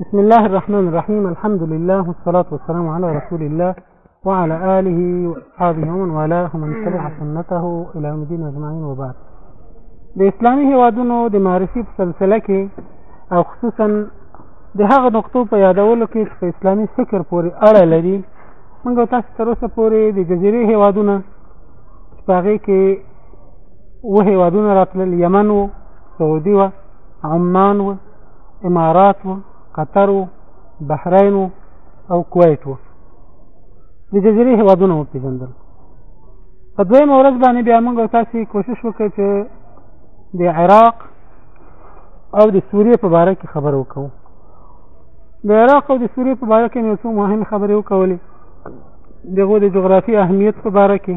بسم الله الرحمن الرحيم الحمد لله والصلاة والسلام على رسول الله وعلى آله وأصحابه ومن والاه ومن تبع سنته إلى يوم الدين أجمعين وبعد د اسلامي هیوادونو د معرفي په سلسله کې او خصوصا د هغه نقطو په یادولو کې چې په اسلامي فکر پورې اړه لري موږ تاسو تر اوسه پورې د جزیرې هیوادونه چې په هغې کې و هیوادونه راتلل یمن و سعودي وه عمان و امارات و قطر و بحرین و او کویت و د جزیرې هیوادونه وپېژندل په دویمه ورځ باندې بیا موږ تاسو کوشش وکړو چې د عراق او د سوریې په باره کې خبر وکړو د عراق او د سوریې په باره کې مې څو مهم خبرې وکولې دغه د جغرافي اهمیت په باره کې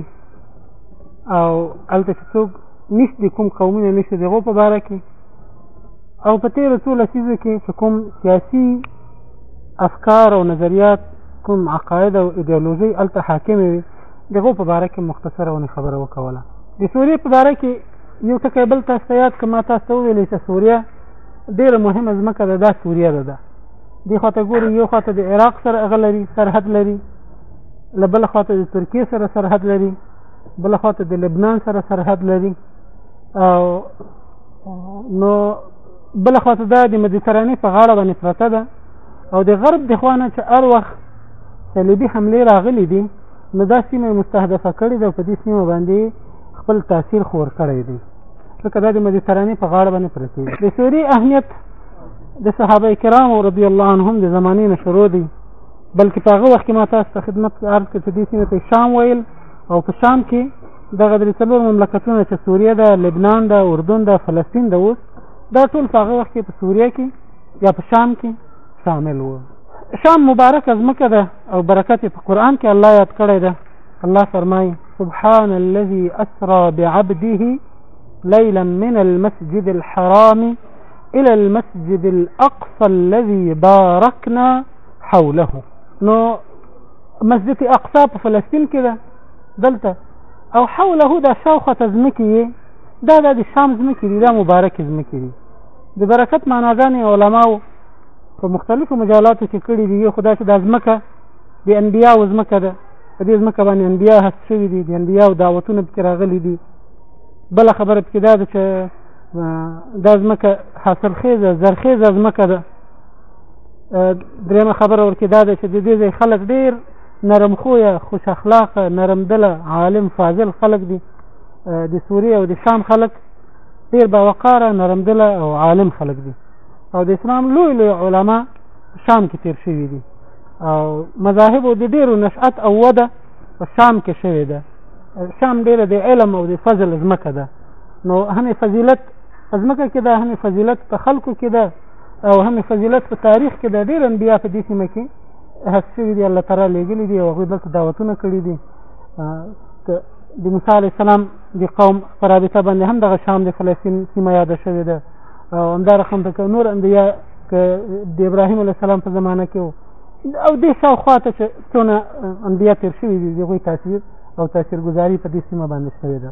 او الته چې څوک نشته کوم قومونه نشته دغه په باره کې او په تیرو څو لسیزو کې چې کوم سیاسي افکار او نظریات کوم عقاید او ایدئولوژي هلته حاکمې وي د هغو په باره کې مختصره ونې خبره وکوله د سوریې په باره کې یو ټکی بل تاسو ته یاد کړم ما تاسو ته وویلې چې سوریه ډېره مهمه ځمکه ده دا سوریه ده ده دې خواته ګوري یو خواته د عراق سره هغه لري سرحد لري له بله خواته د ترکیې سره سرحد لري بله خواته د لبنان سره سرحد لري او نو بل خو ته دا د مدیترانې په غاړه باندې پرته ده او د غرب د خوانه چې هر وخت صلیبي حمله راغلي دي نو دا سیمه مستهدفه کړې ده په دې سیمه باندې خپل تاثیر خور کړی دی ځکه دا د مدیترانې په غاړه باندې پرته ده د سوري اهمیت د صحابه کرامو رضی الله عنهم د زمانې نه شروع دی بلکې په هغه وخت کې ما تاسو ته خدمت عرض کړ چې دې سیمه ته شام ویل او په شام کې دغه درې څلور مملکتونه چې سوریه ده لبنان ده اردن ده فلسطین ده اوس دا ټول په هغه وخت کې په سوریه کې یا په شام کې شامل وو شام مبارک ځمکه ده او برکت په قرآن کې الله یاد کړی ده الله فرمایي سبحان الذي أسرى بعبده ليلا من المسجد الحرام إلى المسجد الأقصى الذي باركنا حوله نو مسجد أقصى في فلسطين كده دلته او حوله دا شاوخوا ته ځمکې یې دا د شام ځمکې دي دا مبارکې ځمکې دي د برکت معناګانې علماو په مختلفو مجالاتو کې کړي دي یو خدا چې دا ځمکه د انبیاو ځمکه ده په دې ځمکه باندې انبیا هست شوي دي د انبیاو دعوتونه پکې راغلي دي بله خبره پکې دا ده چې دا ځمکه حاصلخیزه زرخیزه ځمکه ده درېیمه خبره ورکې دا ده چې د دې ځای خلک ډېر نرم خویه، خوش اخلاقه، نرم دله، عالم، فاضل خلک دي. د سوریې او د شام خلک ډېر باوقاره، نرم دله او عالم خلک دي او د اسلام لوی لوی علما شام کې تیر شوي دي او مذاهبو د ډېرو نشأت او وده په شام کې شوې ده شام ډېره د علم او د فضل ځمکه ده نو هم فضیلت په ځمکه کې ده هم فضیلت په خلکو کې ده او هم فضیلت په تاریخ کې ده ډېر انبیا په دې سیمه کې هستوي دي الله تعالی لېږلي دي او هغوی دلته دعوتونه کړي دي د موسی علیه السلام د قوم په رابطه باندې هم دغه شام د فلسطین سیمه یاده شوې ده او همدا رقم ته نور انبیا که د ابراهیم علیه السلام په زمانه کې وو او دې شاوخوا ته چې څونه انبیا تېر شوي دي د هغوی تاثیر او تاثیرګذاري په دې سیمه باندې شوې ده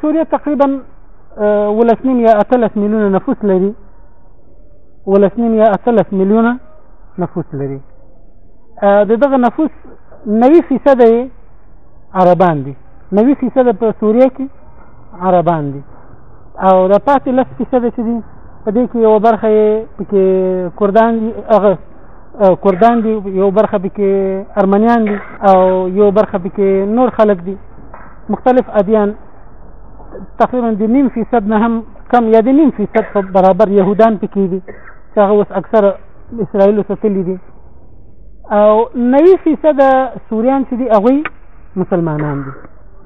سوریه تقریبا ولس نیم یا اتلس میلیونه نفوس لري ولسنیم یا اتلس میلیونه نفوس لري د دغه نفوس نوي فیصد یې عربان دي نوي فیصد په سوریه کې عربان دي او د پاتې لس فیصد چې دي په دې کې یو برخه یې پکې کردان دي هغه کردان دي یو برخه پکې ارمنیان دي او یو برخه پکې نور خلک دي مختلف ادیان تقریبا د نیم فیصد نه هم کم یا د نیم فیصد په برابر یهودان پکې دي چې هغه اوس اکثره اسرائیلو ته تللي دي او نوي فیصد سوریان چې دي هغوی مسلمانان دي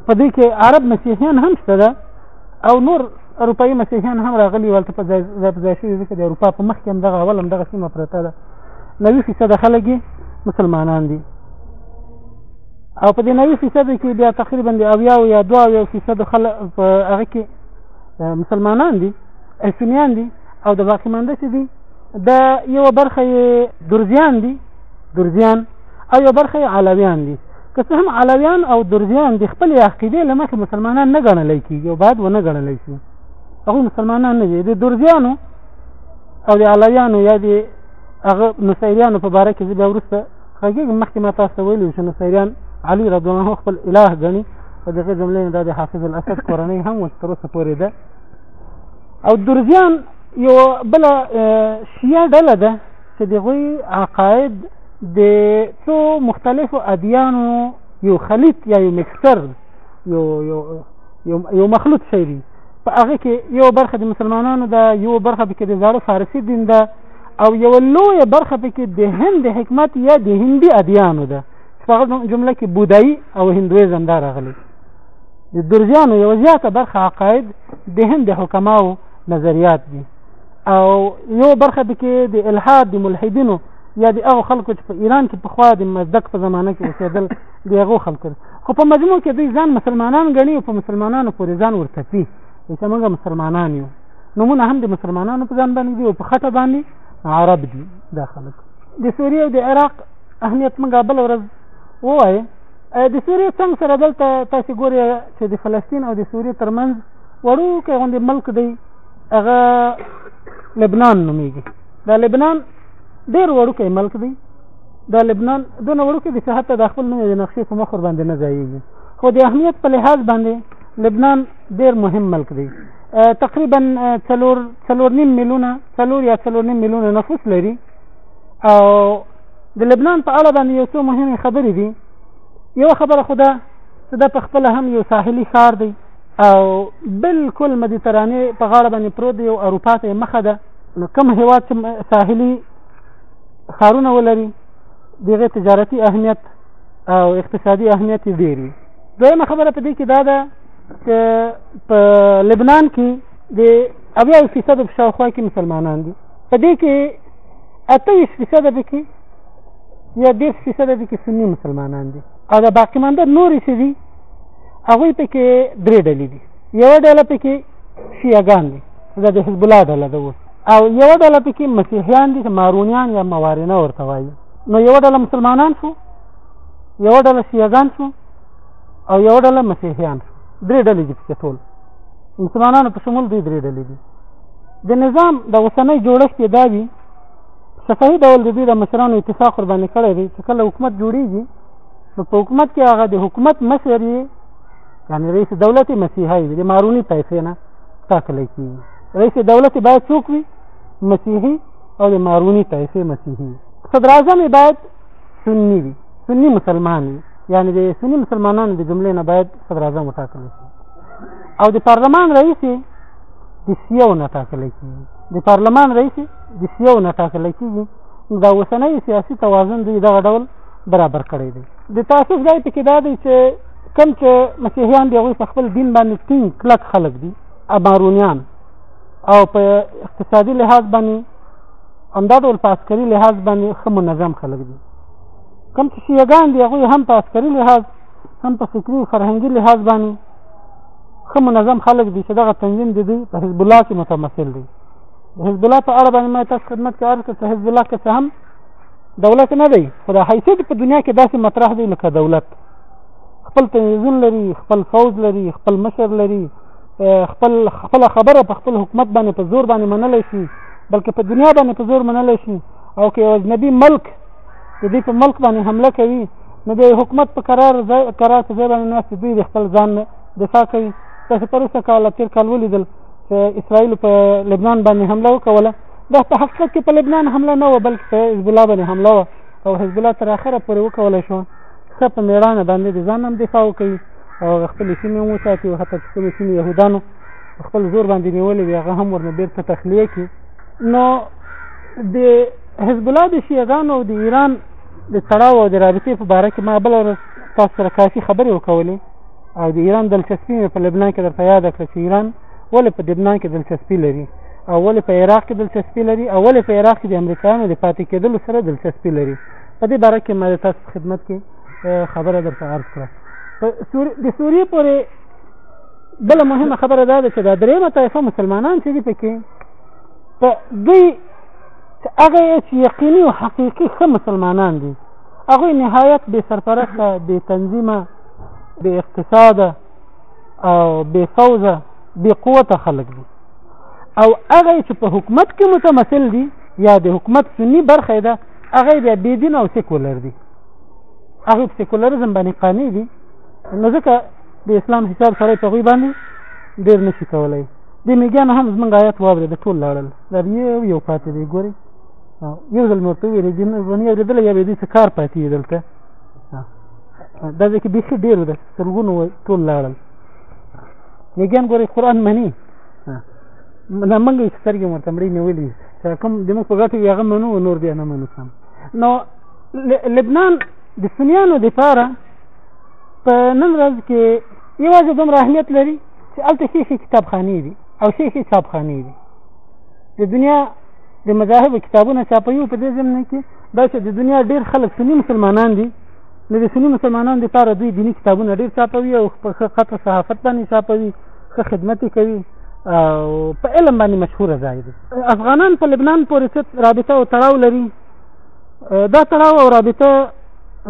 په دې کې عرب مسیحیان هم شته ده او نور اروپایي مسیحیان هم راغلي ولته په ځای په ځای شوي ځکه د اروپا په مخکې هم دغه اول هم دغه سیمه پرته ده نوي فیصد خلک مسلمانان دي او په دې نوي فیصد کې بیا تقریبا د اویا او یا دوه اویا فیصد خلک په هغه کې مسلمانان دي اسونیان دي او د باقي مانده چې دي دا یو برخه درزیان دي درزیان او یو برخه علویان دي که څه هم علویان او درزیان د خپل عقیده لمخې مسلمانان نه ګڼل کیږي او باید ونه ګڼل شي هغه مسلمانان نه دي د درزیانو او د علویانو یا د هغه نصیریانو په باره کې زه بیا وروسته غږېږم مخکې ما تاسو ته ویلي چې نصیریان علي رضی الله عنه خپل اله ګڼي په دغه جملې نه دا د حافظ الاسد کورنۍ هم اوس تر اوسه پورې ده او درزیان یو بل شیعه ډله ده چې د غوی عقاید د څو مختلفو ادیانو یو خلیط یا یو مکسچر یو یو یو مخلوط شي په هغه کې یو برخه د مسلمانانو ده یو برخه کې د زاړه فارسی دین ده او یو لوی برخه پکې د هند حکمت یا د هندي ادیانو ده چې په جمله کې بودایی او هندویزم دا راغلي د درزیانو یو زیاته برخه عقاید د هند حکماو نظریات دي او یو برخه پکې د الحاد د ملحدینو یا د هغو خلکو چې په ایران کې پخوا د مزدک په زمانه کې اوسېدل د هغو خلکو خو په مجموع کې دوی ځان مسلمانان ګڼي او په مسلمانانو پورې ځان ورتپي چې موږ مسلمانان یو نمونه هم د مسلمانانو په ځان باندې دي او په خټه باندې عرب دي دا خلک د سوریې او د عراق اهمیت موږ بل ورځ ووایو د سوریې څنګه سره دلته تاسو ګورئ چې د فلسطین او د سوریې ترمنځ وړوکی غوندې ملک دی هغه لبنان نومیږي دا لبنان ډېر وړوکی ملک دی دا لبنان دونه وړوکی دی چې حتی د خپل نوم د نقشې په مخ ور باندې نه ځایږي خو د اهمیت په لحاظ باندې لبنان ډیر مهم ملک دی تقریبا څلور څلور نیم میلیونه څلور یا څلور نیم میلیونه نفوس لري او د لبنان په اړه باندې یو څو مهمې خبرې دي یو خبره خو ده چې دا په خپل هم یو ساحلي ښار دی او بالکل مدیترانه په غاړه باندې پروت دی او اروپا ته مخه ده نو کوم هیواد چې ساحلي ښارونه ولري دغه تجارتي اهمیت او اقتصادي اهمیت ډیر وي دویمه خبره په دې کې دا ده چې په لبنان کې د اویا فیصد په شاوخوا کې مسلمانان دي په دې کې اته ویشت فیصد پکې یا دېرش فیصد پکې سني مسلمانان دي او د باقي مانده نورې چې دي هغوی پکې درې ډلې دي یوه ډله پکې شیعګان دي دا د حزب الله ډله ده اوس او یوه ډله پکې مسیحیان دي چې مارونیان یا موارنه ورته وایي نو یوه ډله مسلمانان شو یو ډله شیعهګان شو او یو ډله مسیحیان شو درې ډلې دي پکې ټول مسلمانانو په شمول دوی درې ډلې دي د نظام د اوسنۍ جوړښت یې دا وي شفاهي ډول د دوی د مشرانو اتفاق ورباندې کړی دی چې کله حکومت جوړیږي نو په حکومت کې هغه د حکومت مشر یې یعنې رئیس دولت مسیحی وي د ماروني طایفې نه ټاکل کېږي رئیس دولت باید څوک وي مسیحي او د ماروني طایفې مسیحي صدر اعظم باید سنی وي سنی مسلمان وي یعنی د سنی مسلمانانو د جملې نه باید صدر اعظم وټاکل شي او د پارلمان رئیس د سیو نه ټاکل کیږي د پارلمان رئیس د سیو نه ټاکل کیږي دا اوسنۍ سیاسي توازن دوی دغه ډول برابر کړی دی د تاسف ځای پکې دا دی چې کوم چې مسیحیان دی هغوی په خپل دین باندې ټینګ کلک خلک دي امارونیان او په اقتصادي لحاظ باندې همدا ډول په عسکري لحاظ باندې ښه منظم خلک دي کوم چې شیعګان دي هغوی هم په عسکري لحاظ هم په فکري او فرهنګي لحاظ باندې ښه منظم خلک دي چې دغه تنظیم د دوی په حزب الله کې متمثل دی د حزب الله په اړه باندې ما تاسو خدمت کې عرض کړ چې حزب الله که څه هم دولت نه دی خو د حیثیت په دنیا کې داسې مطرح دی لکه دولت خپل تنظیم لري خپل فوج لري خپل مشر لري خپل خپل خبره په خپل حکومت باندې په زور باندې منلی شي بلکې په دنیا باندې په زور منلی شي او که یو اجنبي ملک د دې په ملک باندې حمله کوي نو د حکومت په قرار ځای قرار په ځای باندې ناست دوی د خپل ځان دفاع کوي تاسو پر اوسه کال تیر کال ولیدل چې اسرائیل په لبنان باندې حمله وکوله دا په حقیقت کې په لبنان حمله نه و بلکې په حزب الله باندې حمله و او حزب الله تر اخره پورې وکولی شو ښه په میړانه باندې د ځان هم دفاع وکړي او خپلې سیمې هم وساتي او حتی چې کومې سیمې یهودانو په خپل زور باندې نیولې وي هغه هم ورنه بیرته تخلیه کړي نو د حزب الله د شیعګانو او د ایران د تړاو او د رابطې په باره کې ما بل ورځ تاسو سره کافي خبرې وکولې او د ایران دلچسپي مې په لبنان کې درته یاده کړه چې ایران ولې په لبنان کې دلچسپي لري او ولې په عراق کې دلچسپي لري او ولې په عراق کې د امریکایانو د پاتې کېدلو سره دلچسپي لري په دې باره کې ما د تاسو خدمت کې خبره درته عرض کړه په سور... د سوریې پورې بل مهمه خبره دا ده چې دا درېمه طایفه مسلمانان چې دي پکې په دوی هغه چې یقیني او حقیقي ښه مسلمانان دي هغوی نهایت بې سرپرسته بې تنظیمه بې اقتصاده او بې فوزه بې قوته خلک دي او هغه چې په حکومت کې متمثل دي یا د حکومت سنی برخه ده هغه بیا بې دین او سیکولر دي هغه سیکولرزم باندې قانع دي نو ځکه د اسلام حساب سړی په غوی باندې ډیر نشي کولای د میګان هم زمونږ آیات واورې د ټول لاړل دا یو یو پاتې دی ګوري یو ځل مرته ویل دي نه ونی اوریدل یا به دې څه کار پاتې دلته دا ځکه به څه ډیر ده سرګونو ټول لاړل میګان ګوري قران مني نه منګ یې سترګې مرته مړې نیولې چې کوم د موږ په ګټه هغه منو نور بیا نه منو نو لبنان د سنیانو د پاره په نن ورځ کې یوازې دومره اهمیت لري چې هلته ښې ښې کتابخانې دي او ښې ښې چاپخانې دي د دنیا د مذاهبو کتابونه چاپوي په دې ضمن کې دا چې د دنیا ډېر خلک سني مسلمانان دي نو د سني مسلمانانو لپاره دوی دیني کتابونه ډېر چاپوي او په ښه قطع صحافت باندې چاپوي ښه خدمت کوي او په علم باندې مشهوره ځای دی افغانان په لبنان پورې څه رابطه او تړاو لري دا تړاو او رابطه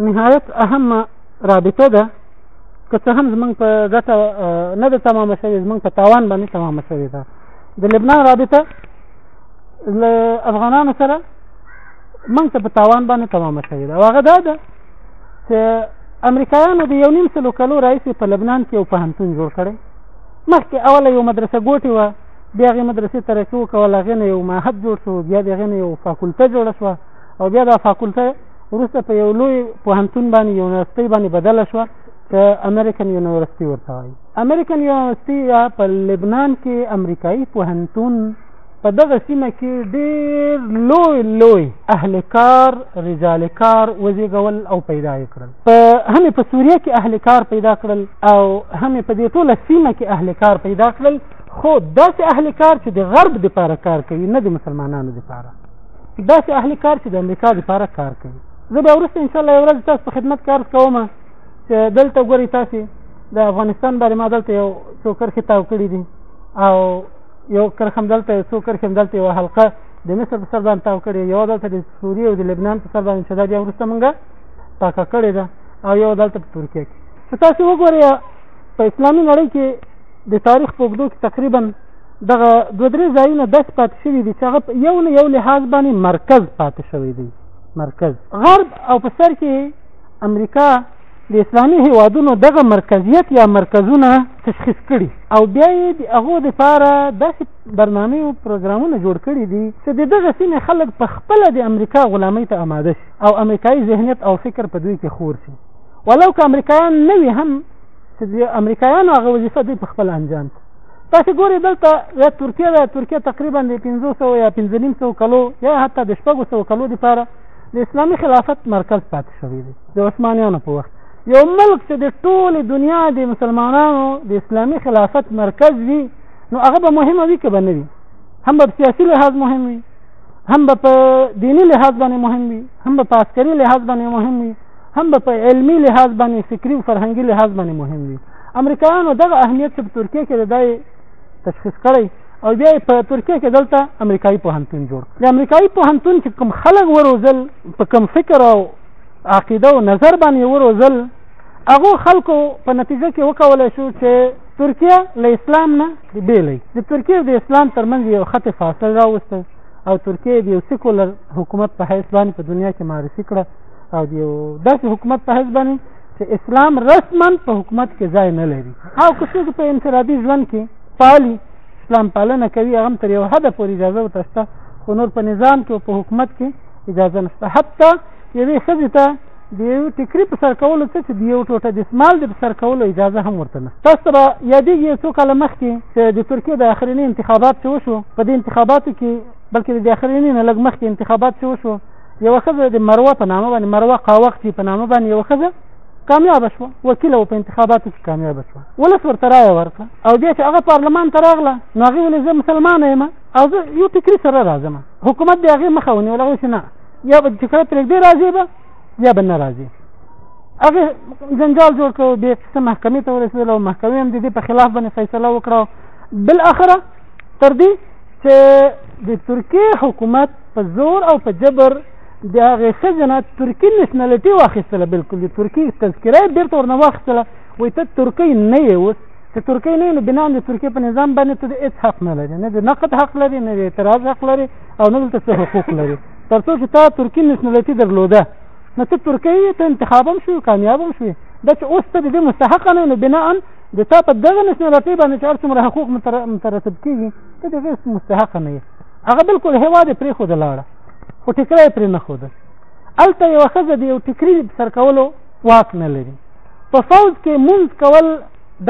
نهایت اهمه رابطه ده که څه هم زمونږ په ګټه نه ده تمامه شوې زمونږ په تاوان باندې تمامه شوې ده د لبنان رابطه له افغانانو سره مونږ ته په تاوان باندې تمامه شوې ده او هغه دا ده چې امریکایانو د یو نیم سلو کلو راهیسې په لبنان کې یو پوهنتون جوړ کړی مخکې اوله یو مدرسه ګوټې وه بیا هغې مدرسې ترقي وکوله هغې نه یو معهد جوړ شو بیا د هغې نه یو فاکولته جوړه شوه او بیا دا فاکولته وروسته په یو لوی پوهنتون باندې یونیورسټۍ باندې بدله شوه چې امریکن یونیورسټي ورته وایي امریکن یونیورسټي یا په لبنان کې امریکایي پوهنتون په دغه سیمه کې ډېر لوی لوی اهل کار رجال کار وزیږول او پیدا یې کړل په هم په سوریه کې اهل کار پیدا کړل او هم په دې ټوله سیمه کې اهل کار پیدا کړل خو داسې اهل کار چې د غرب د پاره کار کوي نه د مسلمانانو د پاره داسې اهل کار چې د امریکا د پاره کار کوي زه به ورسته ان شاء الله یو ورځ تاسو په خدمت کار کوم چې دلته ګوري تاسو د افغانستان باندې ما دلته یو څو کرښې تاو کړې دي او یو کرښه هم دلته یو څو کرښې هم دلته یوه حلقه د مصر په سر باندې تاو کړې یوه دلته د سوریې او د لبنان په سر باندې چې دا بیا وروسته مونږ پاکه کړې ده او یو دلته په ترکیه کې که تاسو وګورئ په اسلامي نړۍ کې د تاریخ په اوږدو کې تقریبا دغه دوه درې ځایونه داسې پاتې شوي دي چې هغه یو نه یو لحاظ باندې مرکز پاتې شوی دی مرکز غرب او په سر کې امریکا د اسلامي هیوادونو دغه مرکزیت یا مرکزونه تشخیص کړي او بیا یې د هغو دپاره داسې برنامې او پروګرامونه جوړ کړي دي چې د دغه سیمې خلک په خپله د امریکا غلامۍ ته آماده شي او امریکایي ذهنیت او فکر په دوی کې خور شي ولو که امریکایان نه وي هم چې د امریکایانو هغه وظیفه دوی په خپل انجام کړي تاسو ګورئ دلته یا ترکیه ده ترکیه تقریبا د 500 یا 1500 کلو یا حتی د 600 کلو لپاره د اسلامي خلافت مرکز پاتې شوی دی د عثمانیانو په وخت یو ملک چې د ټول دنیا د مسلمانانو د اسلامي خلافت مرکز وي نو هغه به مهمه وي که به نه وي هم به سیاسي لحاظ مهم وي هم به په دیني لحاظ باندې مهم وي هم به په عسکري لحاظ باندې مهم وي هم به په علمي لحاظ باندې فکري او فرهنګي لحاظ باندې مهم وي امریکایانو دغه اهمیت چې په ترکیه کې دی تشخیص کړی او بیا په ترکیه کې دلته امریکایي پوهنتون جوړ د امریکایي پوهنتون چې کوم خلک وروزل په کوم فکر او عقیده او نظر باندې وروزل هغه خلکو په نتیجه کې وکولای شو چې ترکیه له اسلام نه بیلې د ترکیه د اسلام ترمنځ یو خط فاصل راوسته او ترکیه د یو سیکولر حکومت په حیث باندې په دنیا کې معرفي کړه او دیو داسې حکومت په حیث باندې چې اسلام رسما په حکومت کې ځای نه لري او که څوک په انفرادي ژوند کې پالي اسلام پالنه کوي هغه تر یو حد پورې اجازه وتسته خو نور په نظام کې او په حکومت کې اجازه نشته حتی یوې ښځې ته د یو ټکري په سر کولو څه چې د یو ټوټه د سمال د سر کولو اجازه هم ورته نه تاسو را یادېږي یو څو کاله مخکې چې د ترکیې د اخریني انتخابات چې وشو په دې انتخاباتو کې بلکې د اخریني نه لږ مخکې انتخابات چې وشو یوه ښځه د مروه په نامه باندې مروه قاوقتي په نامه باندې یوه ښځه کامیابه شوه وکیله و په انتخاباتو کې کامیابه شوه ولس ورته رایه ورکړه او بیا چې هغه پارلمان ته راغله نو هغې ولې زه مسلمانه یم او زه یو فکري سره راځم حکومت د هغې مخه ونیوله هغې چې نه یا به چې کله پرېږدې راځې به یا به نه راځې هغې جنجال جوړ کړ بې قسته محکمې ته ورسېدل او محکمې هم د دې په خلاف باندې فیصله وکړه بالاخره تر دې چې د ترکیې حکومت په زور او په جبر د هغې ښځې نه ترکي نشنلټي واخیستله بلکل د ترکي تذکره یې بېرته ورنه واخیستله وایي ته ترکۍ نه یې اوس چې ترکۍ نه نو بنا د ترکیې په نظام باندې ته د هیڅ حق نه لري نه د نقد حق لري نه د اعتراض حق لري او نه دلته څه حقوق لري تر څو چې تا ترکي نشنلټي درلوده نو ته ترکۍ ته انتخاب هم شوې کامیاب هم شوې دا چې اوس ته د دې مستحق نه نو بنا د تا په دغه نشنلټي باندې چې هر څومره حقوق مترتب کېږي ته د هغې مستحق نه یې هغه بالکل هوا دې پرې خود لاړه خو ټکری پرې نه خود الته یو خزه دی یو ټکری سر کولو واک نه لري په فوج کې منځ کول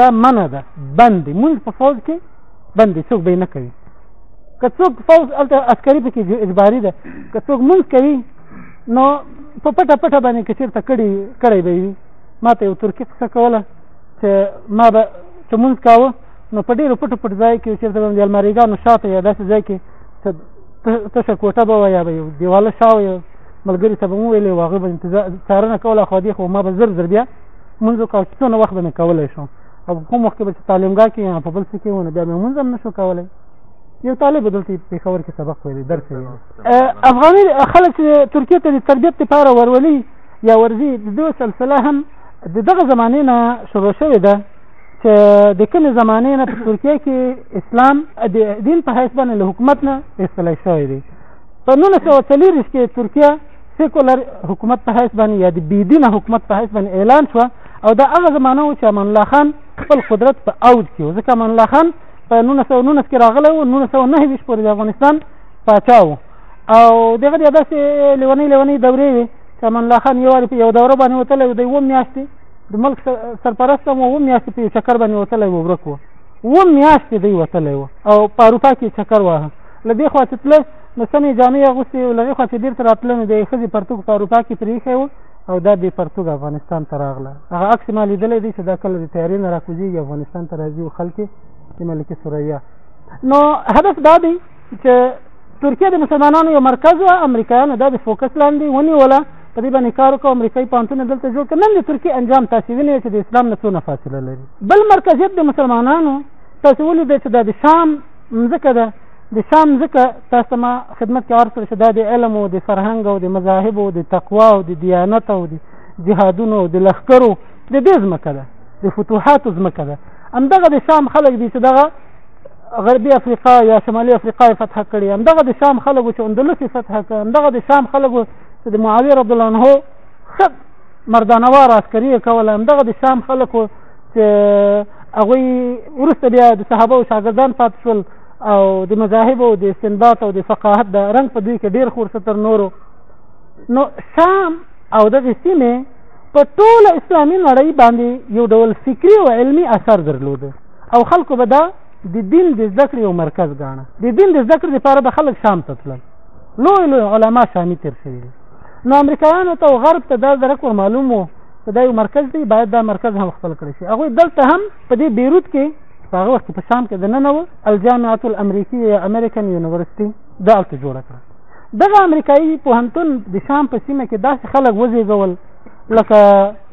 دا منه ده بند منځ په فوج کې بند څوک به نه کوي که څوک فوج الته عسکري پکې اجباري ده که څوک منځ کوي نو په پټه پټه باندې کچیر ته کړي کړي به وي ما ته یو ترکی څه کوله چې ما به چې مونږ کاوه نو په ډېرو پټو پټ ځای کې چېرته به د الماریګانو شاته یا داسې ځای کې تشه کوټه به وه یا به یو دیواله شا وه ملګري ته به مو ویلې هغه به انتظار څارنه کوله خو دې خو ما به زر زر بیا مونږ وکړو چې څونه وخت به مې کولی شو او کوم وخت کې به چې تعلیمګاه کې یا په بل څه کې ونه بیا مې مونږ هم نه شو کولی یو طالب دلته پېښور کې سبق ویلی درس ویلی افغاني خلک چې ترکیې ته د تربیت لپاره ورولي یا ورځي د دوی سلسله هم د دغه زمانې نه شروع شوې ده چې د کومې زمانې نه په ترکیه کې اسلام د دین په حیث باندې له حکومت نه ایستلی شوی دی په نولس سوه څلېرویشت کې ترکیه سیکولر حکومت په حیث باندې یا د بېدینه حکومت په حیث باندې اعلان شوه او دا هغه زمانه و چې امان الله خان خپل قدرت په اوج کې و ځکه امان الله خان په نولس سوه نولس کې راغلی و نولس سوه نهه ویشت پورې د افغانستان پاچا و او دغه د داسې لیونۍ لیونۍ دورې وې چې امان الله خان یو وارې په یو دوره باندې وتلی و د یوه میاشتې د ملک سرپرست هم اووه میاشتې په یو چکر باندې وتلی و ورک و اووه میاشتې دی وتلی و او په اروپا کې چکر واهه له دې خوا چې تله نو سمې جامې یې اغوستې له هغې خوا چې بېرته راتله نو د یې ښځې پرتوګ په اروپا کې پرې ایښی و او دا بې پرتوګ افغانستان ته راغله هغه عکس ما لیدلی دی چې دا کله د تیارې نه راکوزېږي افغانستان ته راځي او خلک د ملکې ثریا نو هدف دا دی چې ترکیه د مسلمانانو یو مرکز و امریکایانو دا د فوکس لاندې ونیوله په دې باندې کار وکړو امریکایي پوهنتونه دلته جوړ کړ نن د ترکیې انجام تاسې وینئ چې د اسلام نه څونه فاصله لري بل مرکزیت د مسلمانانو تاسې ولیدئ چې دا د شام مځکه ده د شام مځکه تاسو ته ما خدمت کې عرض کړه چې دا د علم او د فرهنګ او د مذاهب او د تقوا او د دیانت او د جهادونو او د لښکرو د دې ځمکه ده د فتوحاتو ځمکه ده همدغه د شام خلک دي چې دغه غربي افریقا یا شمالي افریقا یې فتح کړې همدغه د شام خلکو چې اندلس یې فتح کړه همدغه د شام خلکو چې د معاویه رضی الله عنه ښه مردانوار عسکري یې کوله همدغه د شام خلکو چې هغوی وروسته بیا د صحابه او شاګردان پاتې شول او د مذاهب او د استنباط او د فقاهت د رنګ په دوی کې ډېر خورسه تر نورو نو شام او دغې سیمې په ټوله اسلامي نړۍ باندې یو ډول فکري او علمي اثر درلوده او خلکو به دا د دین د زده کړې یو مرکز ګاڼه د دین د زده کړې لپاره به خلک شام ته تلل لوی لوی علما شامي تیر شوي دي نو امریکایانو ته او غرب ته دا درک ور معلوم وو چې دا یو مرکز دی باید دا مرکز هم خپل کړی شي هغوی دلته هم په دې بیروت کې په هغه وخت په شام کې دننه و الجامعه الامریکیه یا امریکن یونیورسټي دا هلته جوړه کړه دغه امریکایي پوهنتون د شام په سیمه کې داسې خلک وزېږول لکه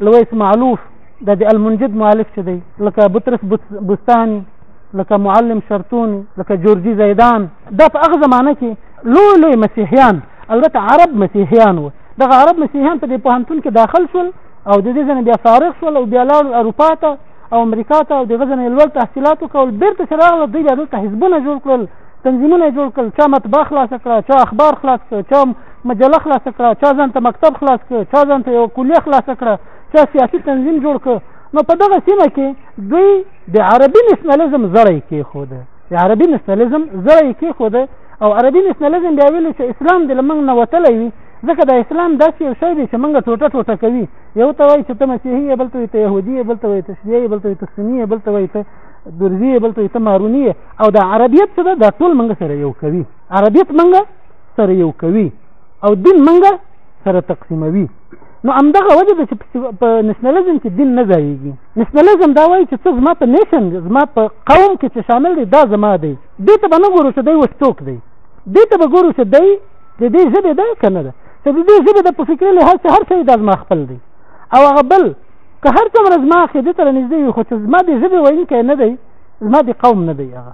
لویس معلوف دا د المنجد مؤلف چې دی لکه بطرس بستاني لکه معلم شرطوني لکه جورجي زیدان دا په هغه زمانه کې لوی لوی مسیحیان البته عرب مسیحیان و دغه عرب مسیحیان په دې پوهنتون کې داخل شول او د دې ځنه بیا فارغ شول او بیا لاړ اروپا ته او امریکا ته او دغه ځنه لوړ تحصیلات وکول بیرته چې راغله دوی بیا دلته حزبونه جوړ کړل تنظیمونه جوړ کړل چا مطبع خلاص کړه چا اخبار خلاص کړه چا مجله خلاص کړه چا ځان ته مکتب خلاص کړه چا ځان ته یو کلیه خلاص کړه چا سیاسي تنظیم جوړ کړ نو په دغه سیمه کې دوی د عربي نشنلیزم زړی کې خود د عربي نشنلیزم زړی کې خود او عربي نشنلیزم بیا ویل چې اسلام د لمنګ نه وتلی وي ځکه د اسلام داسې یو شی دی چې موږ ټوټه ټوټه کوي یو ته وایي چې ته مسیحي یې بل ته وایي ته یهودي یې بل ته وایي ته شیعه یې بل ته وایي ته سني یې بل ته وایي ته درزي یې بل ته وایي ته ماروني یې او د عربیت څه ده دا ټول موږ سره یو کوي عربیت موږ سره یو کوي او دین موږ سره تقسیموي نو همدغه وجه ده چې په نشنلزم کې دین نه ځایږي نشنلزم دا وایي چې څه زما په نیشن زما په قوم کې چې شامل دی دا زما دی دې ته به نه ګورو چې دی اوس څوک دی دې ته به ګورو چې دی د دې ژبې دی که نه ده چې د دې ژبې د په فکري لحاظ چې هر څه دا زما خپل دی او هغه بل که هر څومره زما عقیدې ته رانږدې وي خو چې زما د ژبې ویونکی نه دی زما د قوم نه دی هغه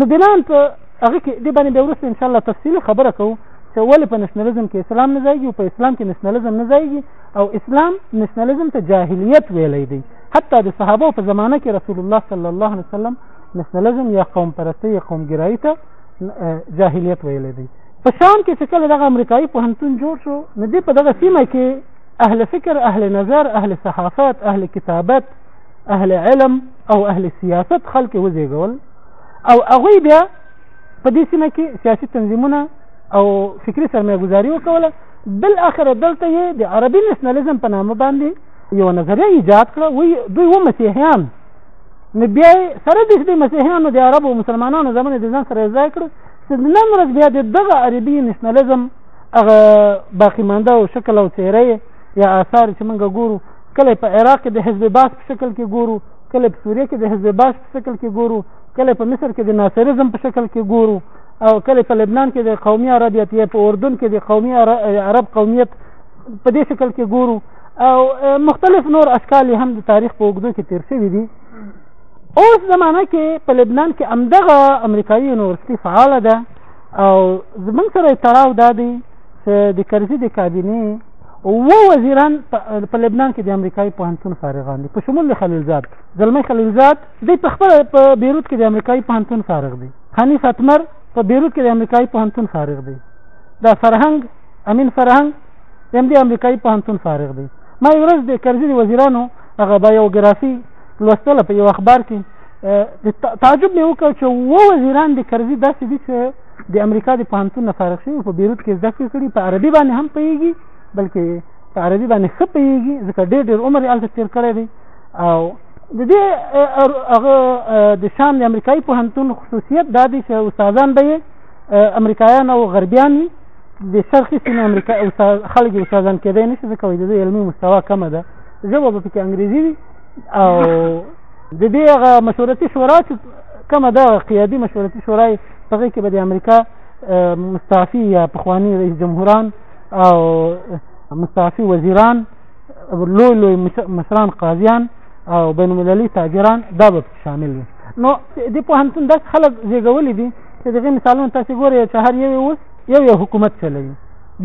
نو بنان په هغه کې دې باندې به ورسته ان شاء الله تفصیلی خبره کوو چې ولې په نشنلزم کې اسلام نه ځایږي او په اسلام کې نشنلزم نه ځایږي او اسلام نشنلزم ته جاهلیت ویلی دی حتی د صحابه په زمانه کې رسول الله صلی الله علیه وسلم نشنلزم یا قوم پرستی یا قوم ګرایی ته جاهلیت ویلی دی په شام کې چې کله دغه امریکایي پوهنتون جوړ شو نو دې په دغه سیمه کې اهل فکر اهل نظر اهل صحافت اهل کتابت اهل علم او اهل سیاست خلک وزیږول او هغوی بیا په دې سیمه کې سیاسي تنظیمونه او فکري سرمایه ګزاري وکوله بل اخر دلته یې د عربي نشنلیزم په نامه باندې یو نظریه ایجاد کړه وی دوی و مسیحیان نو بیا سره د دې مسیحیانو د عربو مسلمانانو زمونه د ځان سره ځای کړو چې نن ورځ بیا د دغه عربي نشنلیزم هغه باقی مانده او شکل او څیره یا آثار چې موږ ګورو کله په عراق کې د حزب باس په شکل کې ګورو کله په سوریه کې د حزب باس شکل کې ګورو کله په مصر کې د ناصریزم په شکل کې ګورو او کله په لبنان کې د قومي عربیت یا په اردن کې د قومي عرب قومیت په دې شکل کې ګورو او مختلف نور اشکال هم د تاریخ په اوږدو کې تیر شوي دي اوس زمانه کې په لبنان کې همدغه امریکایي یونیورسټي فعاله ده او زمونږ سره یې تړاو دا دی چې د کرزي د کابینې اووه وزیران په لبنان کې د امریکایي پوهنتون فارغان دي په شمول د خلیلزاد زلمی خلیلزاد دی په خپل په بیروت کې د امریکایي پوهنتون فارغ دی حنیف اتمر په بیروت کې د امریکایي پوهنتون فارغ دی دا فرهنګ امین فرهنګ هم د امریکایي پوهنتون فارغ دی ما یو ورځ د کرزي د وزیرانو هغه بایوګرافي لوستله په یو اخبار کې د تعجب مې وکړ چې و وزیران د کرزي داسې دي چې د امریکا د پوهنتون نه فارغ شوي په بیروت کې زده کړې کړي په عربي باندې هم پوهېږي بلکې په عربي باندې ښه پوهېږي ځکه ډېر ډېر عمر یې هلته تېر کړی دی او د دې هغه د شام د امریکایي پوهنتون خصوصیت دا دی چې استادان به یې امریکایان او غربیان وي د شرقي سیمې امریکا خلک یې استادان کېدای نه شي ځکه وایي د دوی علمي مستوا کمه ده ژبه به پکې انګریزي وي او د دې هغه مشورتي شورا چې کومه ده قیادي مشورتي شورا یې په هغې کې به د امریکا مستعفي یا پخواني رئیس جمهوران او مستعفي وزیران لوی لوی مشران قاضیان او بین المللي تاجران دا به شامل وي نو د پوهنتون داس خلک زیږولي دي چې دغه مثالونه تاسو ګورئ چې هر یو اوس یو یو حکومت چلوي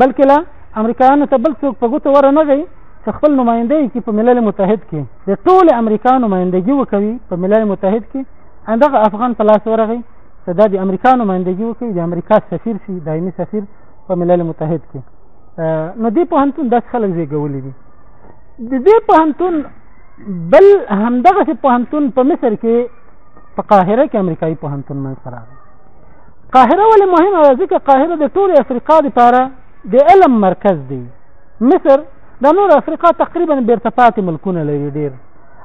بلکې لا امریکایانو ته بل څوک په ګوتو ور نه غي چې خپل نماینده کې په ملل متحد کې د ټول امریکا نمایندګي وکوي په ملل متحد کې اندغه افغان په لاس ورغی چې دا د امریکا نمایندګي وکوي د امریکا سفیر شي دایمي سفیر په ملل متحد کې نو دې پوهنتون داس خلک زیږولي دي د دې پوهنتون بل همدغه چې پوهنتون په مصر کې په قاهره کې امریکایي پوهنتون من سره قاهره ولې مهمه ده ځکه قاهره د ټول افریقا لپاره د علم مرکز دی مصر د نور افریقا تقریبا بیرته پاتې ملکونه لري ډیر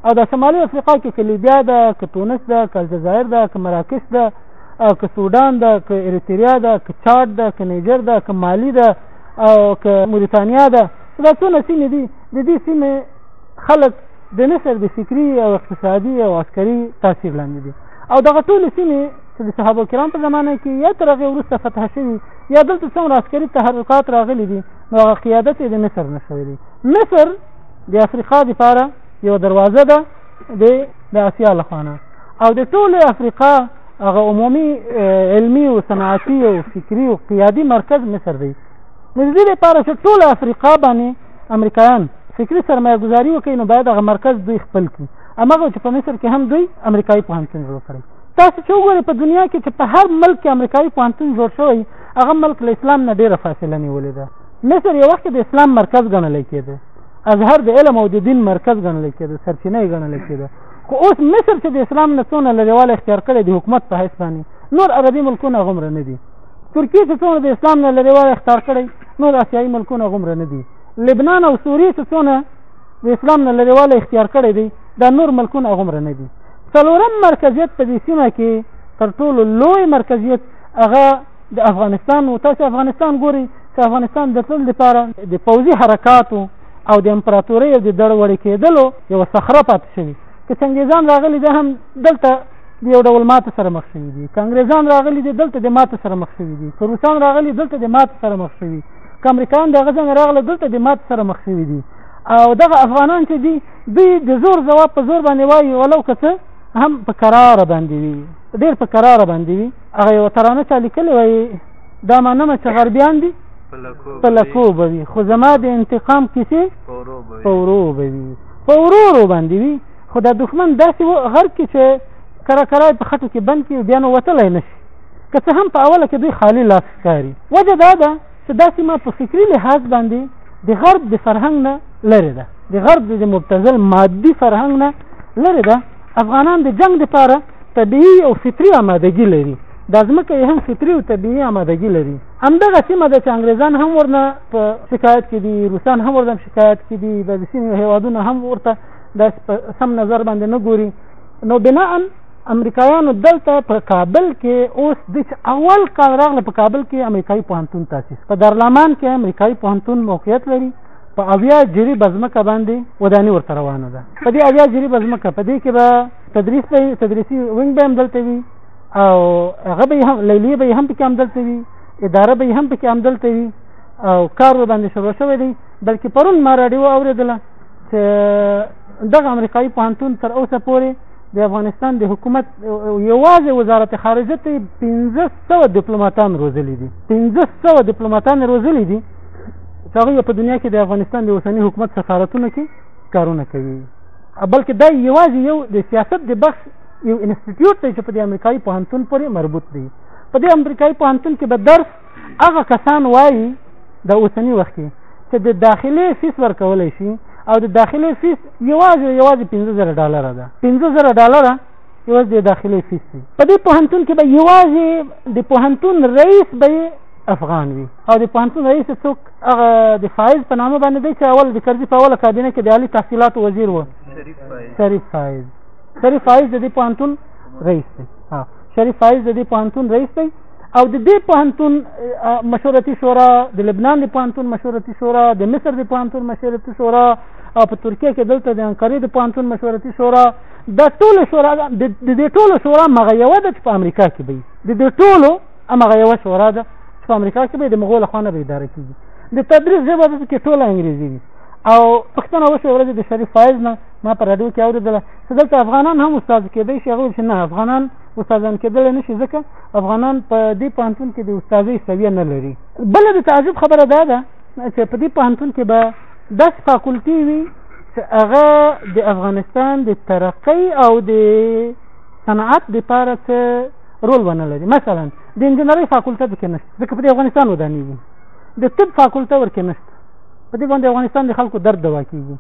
او د شمالي افریقا کې که لیبیا ده که تونس ده که الجزایر ده که مراکش ده او که سودان ده که اریتریا ده که چاد ده که نیجر ده که مالی ده او که موریتانیا ده دا څونه سیمې دي د دې سیمې خلک د مصر د فکری او اقتصادي او عسکري تاثیر لاندې دي او دغه ټول سیمې چې د صحابه کرام په زمانه کې یا تر هغه وروسته فتح شوي یا دلته څومره عسکري تحرکات راغلي دي نو هغه قیادت یې د مصر نه شوی دی مصر د افریقا دپاره یوه دروازه ده د د اسیا لخوانه او د ټوله افریقا هغه عمومي علمی او صنعتي او فکری او قیادي مرکز مصر دی نو دې لپاره چې ټوله افریقا باندې امریکایان فکری سرمایه گذاری وکړي نو باید هغه مرکز دوی خپل کړي امغه چې په مصر کې هم دوی امریکایي پوهنتون جوړ کړي تاسو چې وګورئ په دنیا کې چې په هر ملک کې امریکایي پوهنتون جوړ شوی هغه ملک له اسلام نه ډېره فاصله نیولې ده مصر یو وخت د اسلام مرکز ګڼل کېده ازهر د علم او د دین مرکز ګڼل کېده سرچینه یې ګڼل کېده خو اوس مصر چې د اسلام نه څونه لرېوالی اختیار کړی د حکومت په حیث باندې نور عربي ملکونه غومره نه دي ترکیې چې څونه د اسلام نه لرېوالی اختیار کړی نور اسیایي ملکونه غومره نه دي لبنان او سوریې چې څونه د اسلام نه لرېوالی اختیار کړی دی دا نور ملکونه غومره نه دي څلورم مرکزیت په دې سیمه کې تر ټولو لوی مرکزیت هغه د افغانستان او تاسو افغانستان ګوري چې افغانستان د تل لپاره د پوځي حرکاتو او د امپراتورۍ او د دړوړې کېدلو یو صخره پاتې شوی که چنګیزان راغلي بیا هم دلته د یو ډول ماته سره مخ شوي دي که انګریزان راغلي دي دلته د ماته سره مخ شوي دي که روسان راغلي دلته د ماته سره مخ شوي که امریکایان د هغه ځنه راغله دلته د ماته سره مخ شوي دي او دغه افغانان چې دي دوی د زور ځواب په زور باندې وایي ولو که څه هم په کراره باندې وي ډېر په کراره باندې وي هغه یو ترانه چا لیکلی وایي دا منمه چې غربیان دي په لکو به وي خو زما د انتقام کیسې په ورو به وي په ورو ورو باندې وي خو دا دښمن داسې غر کې چې کره کره په خټو کې بند کړي بیا نو وتلی نه شي که څه هم په اوله کې دوی خالي لاس ښکاري وجه دا ده چې دا سیمه په فکري لحاظ باندې د غرب د فرهنګ نه لرې ده د غرب د مبتزل مادي فرهنګ نه لرې ده افغانان د جنگ لپاره طبیعي او فطري آمادګي لري دا ځمکه یې هم فطري او طبیعي آمادګي لري همدغه سیمه ده چې انګریزان هم ورنه په شکایت کې دي روسان هم ورنه شکایت کې دي د سیمې هیوادونه هم ورته د سم نظر باندې نه ګوري نو بناء امریکایانو دلته په کابل کې اوس د اول کال راغله په کابل کې امریکایي پوهنتون تاسیس په درلامان کې امریکایي پوهنتون موقعیت لري په اویا جری بزمکه باندې ودانی ورته روانه ده په دې اویا جری بزمکه په دې کې به تدریس به تدریسي وینګ به هم دلته وي او هغه به هم لیلیه به هم پکې هم دلته وي اداره به هم پکې هم دلته وي او کار باندې شروع شوی دی بلکې پرون ما راډیو اورېدله چې دغه امریکایي پوهنتون تر اوسه پورې د افغانستان د حکومت یوازې وزارت خارجه ته 1500 ډیپلوماټان روزلي دي 1500 ډیپلوماټان روزلي دي چې هغه په دنیا کې د افغانستان د اوسنی حکومت سفارتونو کې کارونه کوي بلکې دا یوازې یو د سیاست د بخش یو انسټیټیوټ دی چې په دې امریکایي پوهنتون پورې مربوط دی په دې امریکایي پوهنتون کې به درس هغه کسان وایي د اوسني وخت کې چې د داخلي فیس ورکولی شي او د داخلي فیس یوازې یوازې پنځه زره ډالره ده پنځه زره ډالره یوازې د داخلي فیس دی په دې پوهنتون کې به یوازې د پوهنتون رئیس به افغان وي او د پوهنتون رئیس څوک هغه د فایز په نامه باندې دی چې اول د کرزي په اوله کابینه کې د عالي تحصیلاتو وزیر و شریف فایز شریف فایز د دې پوهنتون رئیس دی شریف فایز د دې پوهنتون رئیس دی او د دې پوهنتون مشورتي شورا د لبنان د پوهنتون مشورتي شورا د مصر د پوهنتون مشورتي شورا او په ترکیه کې دلته د انقرې د پوهنتون مشورتي شورا د ټولو شورا د دې ټولو شورا مغه یوه ده چې په امریکا کې به د دې ټولو همغه یوه شورا ده چې په امریکا کې به د مغول خو نه به اداره کیږي د تدریس ژبه به کې ټوله انګریزي وي او پښتنه اوس ورځ د شریف فایز نه ما پر رادیو کې اوریدله چې دلته افغانان هم استاد کېدای شي هغه چې نه افغانان استادان کېدل نه شي ځکه افغانان په دې پانتون کې د استادۍ سویه نه لري بل د تعجب خبره دا ده چې په دې پانتون کې به داس فاکولټي وي چې هغه د افغانستان د ترقۍ او د صنعت لپاره څه رول ونه لري مثلا د انجنیرۍ فاکولټه پکې نشته ځکه په دې افغانستان ودانېږي د طب فاکولټه ورکې نشته په دې باندې افغانستان د خلکو درد دوا کېږي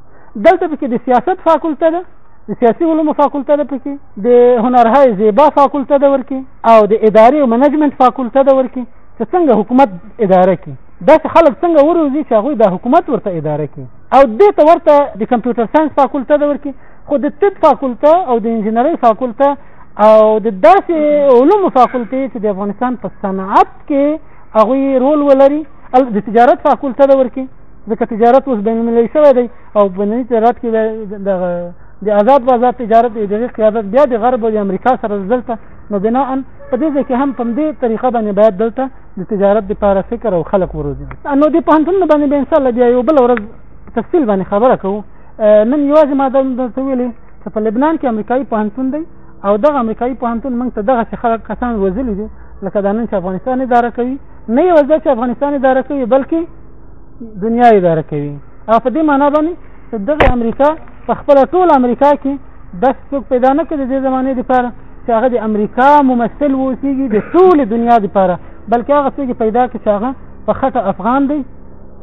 دلته پکې د سیاست فاکولټه ده د سیاسي علومو فاکولټه ده پکې د هنرهای زیبا فاکولټه ده ورکې او د ادارې او منجمنت فاکولټه ده ورکې چې څنګه حکومت اداره کړي داسې خلک څنګه وروزي چې هغوی د حکومت ورته اداره کړي او دې ته ورته د کمپیوټر ساینس فاکولټه ده ورکې خو د طب فاکولته او د انجنیرۍ فاکولته او د داسې علومو فاکولته چې د افغانستان په صنعت کې هغوی رول ولري د تجارت فاکولته ده ورکې ځکه تجارت اوس بین المللي شوی دی او بینالمللي تجارت کې دغه د آزاد بازار تجارت د اداري قیادت بیا د غرب او د امریکا سره دلته نو بناء په دې ځای کې هم په دې طریقه باندې باید دلته د تجارت لپاره فکر او خلک وروزي نو د پوهنتون باندې به انشاءالله بیا یو بل ورځ تفصیل باندې خبره کوو نن یوازې ما دا درته ویلې چې په لبنان کې امریکایي پوهنتون دی او دغه امریکایي پوهنتون موږ ته دغسې خلک کسان روزلي دي لکه دا نن چې افغانستان اداره کوي نه یوازې چې افغانستان اداره کوي بلکې دنیا اداره کوي او په دې معنا باندې چې دغه امریکا په خپله ټول امریکا کې داسې څوک پیدا نه کړي د دې زمانې دپاره چې هغه د امریکا ممثل واوسېږي د ټولې دنیا دپاره بلکې هغه څوک پیدا کړي چې هغه په خټه افغان دی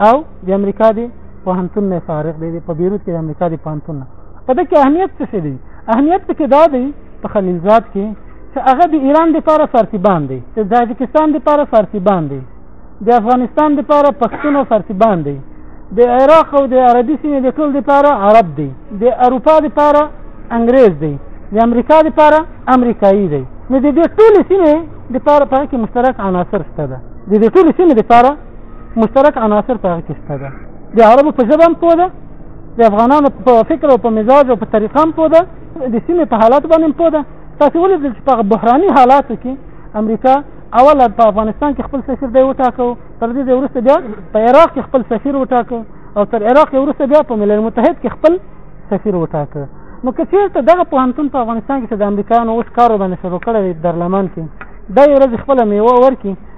او د امریکا دی پوهنتون نه فارغ دی په بیروت کې د امریکا د پوهنتون نه په دې کې اهمیت څه شي دی اهمیت کې دا دی په خلیلزاد کې چې هغه د ایران لپاره سرتیبان دی د تاجکستان لپاره سرتیبان دی د افغانستان لپاره پښتون او سرتیبان دی د عراق او د عربي سیمې د ټول لپاره عرب دی د اروپا لپاره انګريز دی د امریکا لپاره امریکایي دی نو د دې ټول سیمې لپاره په کې مشترک عناصر شته ده د دې ټول سیمې لپاره مشترک عناصر په هغه کې شته ده د عربو په ژبه هم پوه ده د افغانانو په فکر او په مزاج او په طریقه هم پوه ده د سیمې په حالات باندې هم پوه ده تاسو ولیدل چې په بحراني حالاتو کې امریکا اول په افغانستان کې خپل سفیر دی وټاکو تر دې وروسته بیا په عراق کې خپل سفیر وټاکو او تر عراق وروسته بیا په ملل متحد کې خپل سفیر وټاکو نو که چیرته دغه پوهنتون په افغانستان کې چې د امریکایانو اوس کار باندې شروع کړی دی درلمان کې دا یو ورځ خپله میوه ورکړي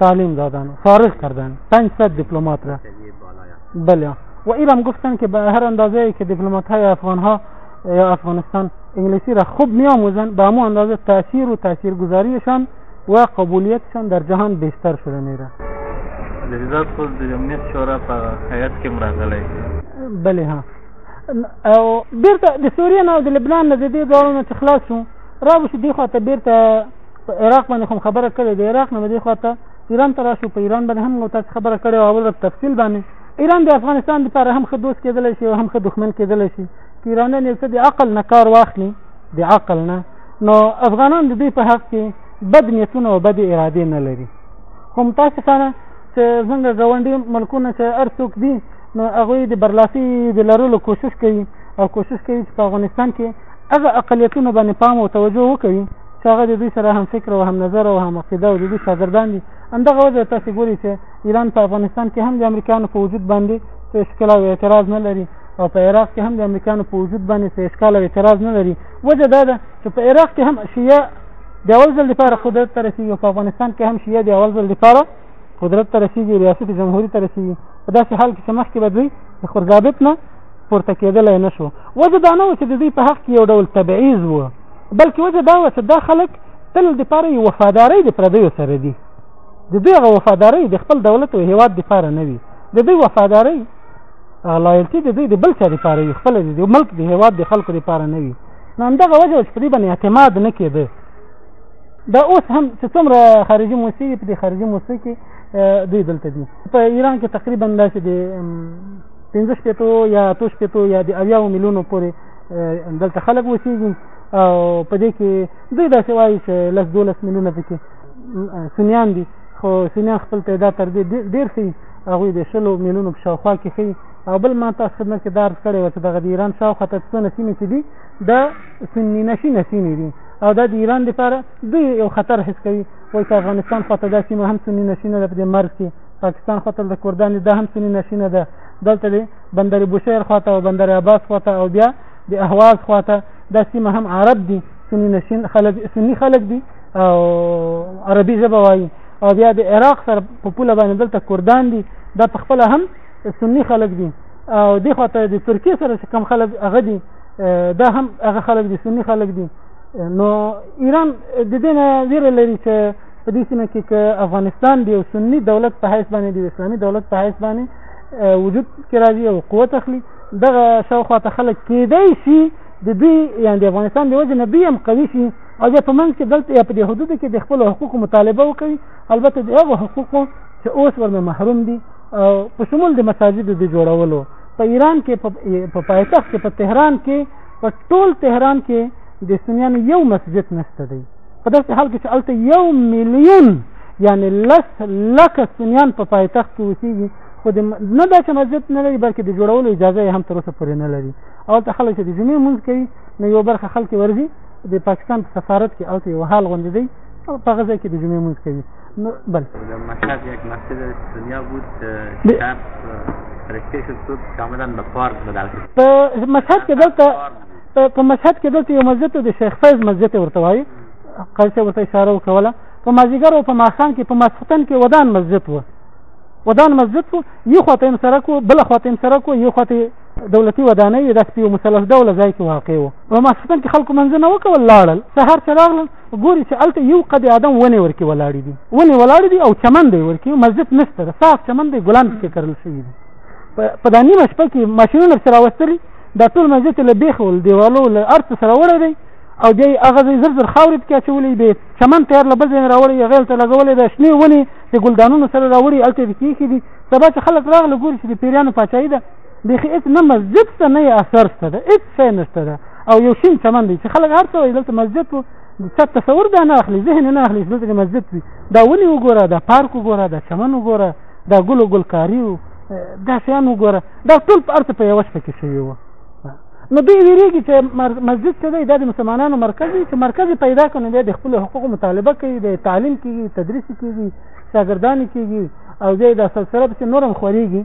تعلیم دادن و فارغ کردن 500 دیپلمات را بله و ایرم گفتن که به هر اندازه ای که دیپلمات های افغان ها یا افغانستان انگلیسی را خوب می آموزن به همون اندازه تاثیر و تاثیرگذاریشان و قبولیتشان در جهان بیشتر شده میره لذت خود د جمعیت شورا په حیات کې مراغلی بله ها او بیرته د سوریې نه او د لبنان نه د دې دوړو نه چې خلاص شو راوشو دې خواته بیرته په عراق باندې کوم خبره کړې د عراق نه دې خواته ایران ته راشو په ایران باندې هم تاسو خبره کړې او اول تفصیل باندې ایران د افغانستان لپاره هم ښه دوست کېدلی شي او هم ښه دښمن کېدلی شي که ایرانیان یو څه د عقل نه کار واخلي د عقل نه نو افغانان د دوی په حق کې بد نیتونه او بد ارادې نه لري خو متاسفانه چې څنګه ګاونډي ملکونه چې هر څوک دي نو هغوی د برلاسي د لرلو کوشش کوي او کوشش کوي چې په افغانستان کې هغه اقلیتونو باندې پام او توجه وکوي چې هغه د دوی سره هم فکر او هم نظر او هم عقیده او د دوی شاګردان دي همدغه وجه تاسو ګورئ چې ایران په افغانستان کې هم د امریکایانو په وجود باندې څه اشکال او اعتراض نه لري او په عراق کې هم د امریکایانو په وجود باندې څه اشکال او اعتراض نه لري وجه دا ده چې په عراق کې هم شیعه د اول ځل لپاره قدرت ته رسېږي او په افغانستان کې هم شیعه د اول ځل لپاره قدرت ته رسیږي ریاست جمهوري ته رسیږي په داسې حال کې چې مخکې به دوی د خپل ضابط نه پورته کېدلی نه شو وجه دا نه و چې د دوی په حق کې یو ډول تبعیض و بلکې وجه دا وه چې دا خلک تل دپاره یې وفادارۍ د پردیو سره دي د دوی هغه وفادارۍ د خپل دولت او هیواد دپاره نه وي د دوی وفادارۍ هغه لایلټي د دوی د بل چا دپاره وي خپله د ملک د هیواد د خلکو دپاره نه وي نو همدغه وجه چې په دې باندې اعتماد نه کېده دا اوس هم چې څومره خارجي موسیقي دي په دې خارجي موسیقي کې دوی دلته دي په ایران کې تقریبا داسې د پنځه شپېتو یا اتو شپېتو یا د اویاو میلیونو پورې دلته خلک اوسېږي او په دې کې دوی داسې وایي چې لس دولس میلیونه پکې سنیان دي خو سنیان خپل تعداد تر دې ډېر ښي هغوی د شلو میلیونو په شاوخوا کې ښي او بل ما تاسو خدمت کې دار کړی و چې دغه د ایران شاوخوا ته څونه سیمې چې دي دا سني نشي نسیمې دي او دا د ایران لپاره دوی یو خطر حس کوي وایي که افغانستان خواته دا سیمه هم سني نشینه ده په دې مرز کې پاکستان خواته د کردان دا هم سني نشینه ده دلته د بندر بوشیر خواته او بندر عباس خواته او بیا د اهواز خواته دا سیمه هم عرب دي سني نشین خلک سني خلک دي او عربي ژبه وایي او بیا د عراق سره په پوله باندې دلته کردان دي دا په خپل هم سني خلک دي او د خواته د ترکیه سره کوم خلک هغه دي دا هم هغه خلک دي سني خلک دي نو ایران د دې نه ویره لري چې په دې سیمه کې که افغانستان دی او سني دولت په حیث باندې دی اسلامي دولت په حیث باندې وجود کې راځي او قوت اخلي دغه شاوخوا ته خلک کېدای شي د دوی یعنې د افغانستان د وجې نه دوی هم قوي شي او بیا په منځ کې دلته یا په دې حدودو کې د خپلو حقوقو مطالبه وکړي البته د هغو حقوقو چې اوس ورنه محروم دي او په شمول د مساجدو د جوړولو په ایران کې په پایتخت کې په تهران کې په ټول تهران کې د سنیانو یو مسجد نشته دی په داسې حال کې چې هلته یو میلیون یعنې لس لکه سنیان په پایتخت کې اوسېږي خو د نه دا چې مسجد نه لري بلکې د جوړولو اجازه یې هم تر اوسه پورې نه لري او هلته خلک چې د جمعې لمونځ کوي نو یوه برخه خلک ورځي د پاکستان په سفارت کې هلته یو حال غوندې دی او په هغه ځای کې د جمعې لمونځ کوي بله مشهد یک مسجد دنیا بود شب فرشته شد صبح کاملا به پارک بدل شد په مشهد کې دلته په مشهد کې دلته یو مسجد د شیخ فیض مسجد ورته وایي قیصه ورته اشاره وکوله په مازیګر او په ماښام کې په ماسختن کې ودان مسجد و ودان مسجد و یو خواته هم سرک و بل خواته هم سرک و یو خواته دولتي ودانۍ وې داسې په یو مثلث ډوله ځای کې واقع وو په ماسختن کې خلکو منځونه وکول لاړل سهار چې راغلل ګوري چې هلته یو قد آدم ونې ورکې ولاړې دي ونې ولاړې دي او چمن دی ورکې مسجد نشته ده صاف چمن دی ګلان پکې کرل شوي دي په دا نیمه شپه کې ماشینونه پسې راوستلي دا ټول مسجد له بیخو له دیوالو له هر څه سره وړی دی او بیا یې هغه ځای زر زر خاورې پکې اچولې بې چمن تیار له بل ځای نه راوړی هغې هلته لګولی د شنې ونې د ګلدانونو سره راوړي هلته یې کېښې دي سبا چې خلک راغله ګوري چې د پیریانو پاچاهي ده بیخي هېڅ نه مسجد شته نه یې اثر شته ده هېڅ شی نه شته ده او یو شین چمن دی چې خلک هر څه وایي دلته مسجد و چا تصور بیا نه اخلي ذهن نه اخلي چې دلته مسجد وي دا ونې وګوره دا پارک وګوره دا چمن وګوره دا ګل و ګلکاري و دا شیان وګوره دا ټول په ارته په یوه شپه کې شوي وو نو دوی ویریږي چې مسجد څه دی دا د مسلمانانو مرکز دی چې مرکز پیدا کړي بیا د خپل حقوقو مطالبه کوي د تعلیم کیږي تدریس کیږي شاګردان کیږي او بیا دا سلسله پسې نور هم خورېږي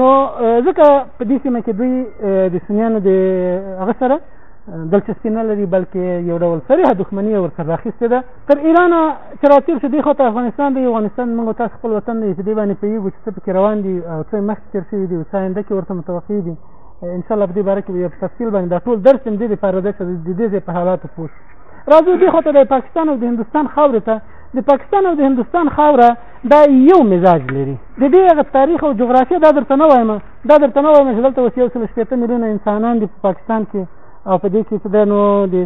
نو ځکه په دې سیمه کې دوی د سنیانو د هغه سره دلچسپي نه لري بلکې یو ډول صریحه دښمني یې ورسره راخیستې ده تر ایرانه چې راتېر شو دې خوا ته افغانستان دی افغانستان موږ تاسو خپل وطن دی په دې باندې پوهېږو چې څه پکې روان دي او څه مخکې تېر شوي دي او څه آینده کې ورته متوقع دي انشاءالله په دې باره کې یو تفصیل باندې دا ټول درس هم دې دپاره ده چې د دې ځای په حالاتو پوه شو راځو دې خوا ته د پاکستان او د هندوستان خاورې ته د پاکستان او د هندستان خاوره دا یو مزاج لري د دې هغه تاریخ او جغرافیه دا درته نه وایم دا درته نه وایم چې دلته اوس یو سل شپېته میلیونه انسانان دي په پاکستان کې او په دې کې چې دا نو د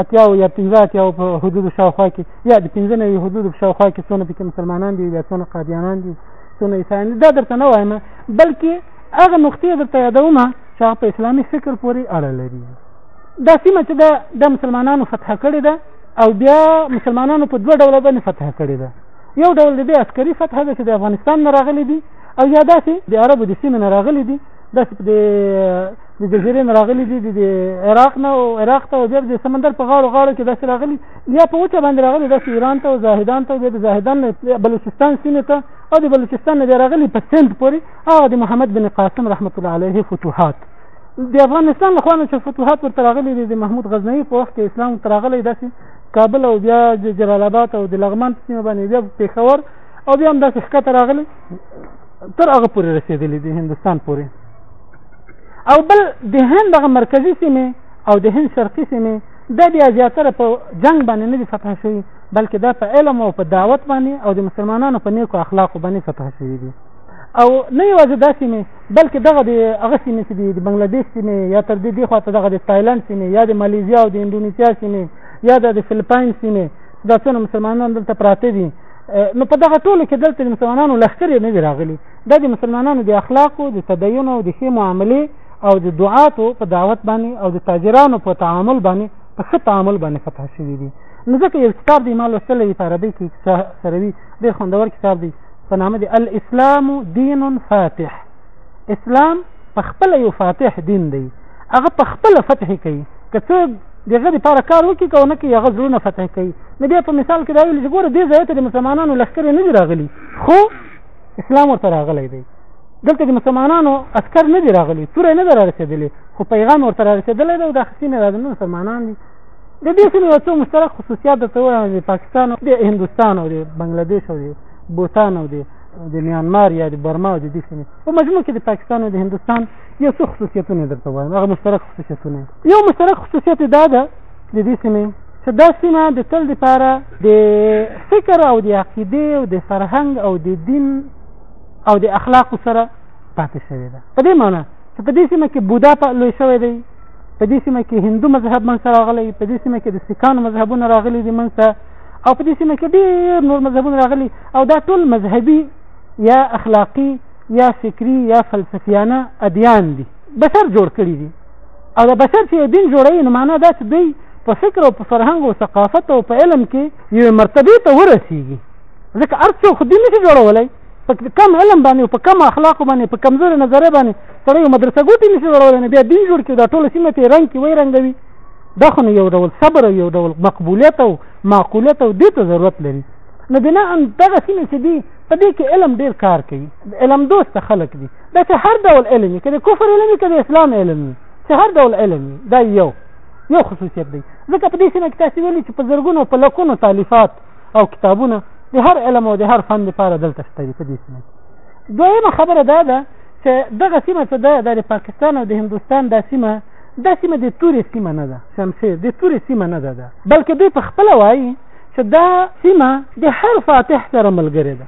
اتیاو یا پنځه اتیاو په حدودو شاوخوا کې یا د پنځه نوي حدودو په شاوخوا کې څونه پکې مسلمانان دي یا څونه قادیانان دي څونه عیسایان دي دا درته نه وایم بلکې هغه نقطې درته یادوم چې هغه په اسلامي فکر پورې اړه لري دا سیمه چې د مسلمانانو فتح کړې ده او بیا مسلمانانو په دوه ډوله باندې فتح کړې ده یو ډول د دې عسکري فتح ده چې د افغانستان نه راغلي دي او یا داسې د عربو د سیمې نه راغلي دي داسې د د جزیرې نه راغلي دي د عراق نه او عراق ته او بیا د سمندر په غاړو غاړو کې داسې راغلي یا په وچه باندې راغلي داسې ایران ته او زاهدان ته او بیا د زاهدان نه بلوچستان سیمې ته او د بلوچستان نه بیا راغلي په سند پورې هغه د محمد بن قاسم رحمت الله علیه فتوحات د افغانستان له خوانه چې فتوحات ورته راغلي دي د محمود غزنوي په وخت کې اسلام ته راغلی داسې کابل او بیا جلال آباد او د لغمان په سیمه باندې بیا پېښور او بیا هم داسې ښکته راغلی تر هغه پورې رسېدلی دی هندوستان پورې او بل د هند دغه مرکزي سیمې او د هند شرقي سیمې دا بیا زیاتره په جنگ باندې نه دي فتح شوي بلکې دا په علم او په دعوت باندې او د مسلمانانو په نیکو اخلاقو باندې فتح شوي دي او نه یوازې دا سیمې بلکې دغه د هغه سیمې چې د بنگلاديش سیمې یا تر دې دیخوا ته دغه د تایلند سیمې یا د مالیزیا او د انډونیسیا سیمې یا د فلپاین سیمې دا څونه مسلمانان دلته پراته دي نو په دغه ټولو کې دلته د مسلمانانو لښکرې نه دي راغلي دا د مسلمانانو د اخلاقو د تدین او د ښې معاملې او د دعاتو په دعوت باندې او د تاجرانو په تعامل باندې په ښه تعامل باندې فتح شوي دي نو ځکه یو کتاب دی ما لوستلی په عربي کې سروي ډېر خوندور کتاب دی په نامه دی الاسلام دین فاتح اسلام په خپل یو فاتح دین دی هغه په خپل فتح کوي که څوک دغه لپاره کار وکړي که نه کوي هغه زړونه فتح کوي نو بیا په مثال کې دا ویل چې ګوره دې ځای ته د مسلمانانو لښکرې نه دي راغلي خو اسلام ورته راغلی دی دلته د مسلمانانو عسکر نه دي راغلي توره نه ده رارسېدلې خو پیغام ورته رارسېدلی دی او دا خصي نه دا د مسلمانان دي د دې سیمې یو څو مشترک خصوصیات درته ووایم د پاکستان او د هندوستان او د بنګلادیش او د بوتان او د د میانمار یا د برما او د دې سیمې په مجموع کې د پاکستان او د هندوستان یو څو خصوصیتونه درته وایم هغه مشترک خصوصیتونه یو مشترک خصوصیت دا ده د دې سیمې چې دا سیمه د تل لپاره د فکر او د عقیدې او د فرهنګ او د دین او د اخلاقو سره پاتې شوې ده په دې معنی چې په دې سیمه کې بودا په لوی شوی دی په دې سیمه کې هندو مذهب منځته راغلی په دې سیمه کې د سکانو مذهبونه راغلي دي منځته او په دې سیمه کې ډېر نور مذهبونه راغلي او دا ټول مذهبي یا اخلاقي یا فکري یا فلسفیانه ادیان دي بشر جوړ کړي دي او د بشر چې دین جوړوي نو معنا دا چې دوی په فکر او په فرهنګ او ثقافت او په علم کې یو مرتبه ته ورسیږي ځکه ارڅو خو دین نه جوړولای په کم علم باندې په کم اخلاق باندې په کمزوري نظر باندې سړی مدرسه ګوټي نشي جوړولای بیا دین جوړ کړي دا ټول سیمه ته رنگ کې وای رنگوي دا خو یو ډول صبر او یو ډول مقبولیت او معقولیت او دې ته ضرورت لري نو بنا ان دغه سیمه چې دی په دې کې علم ډیر کار کوي علم دوست خلک دي دا چې هر ډول علم کې کفر علم کې اسلام علم چې هر ډول علم دا یو یو خصوصیت دی ځکه په دې سیمه کې تاسو ویلي چې په زرګونو په لکونو تالیفات او کتابونه د هر علم او د هر فن لپاره دلته شته دي په دې سیمه کې دویمه خبره دا ده چې دغه سیمه څه ده د پاکستان او د هندوستان دا سیمه دا سیمه د تورې سیمه نه ده شمشیر د تورې سیمه نه ده ده بلکې دوی په خپله وایي چې دا سیمه د هر فاتح سره ملګرې ده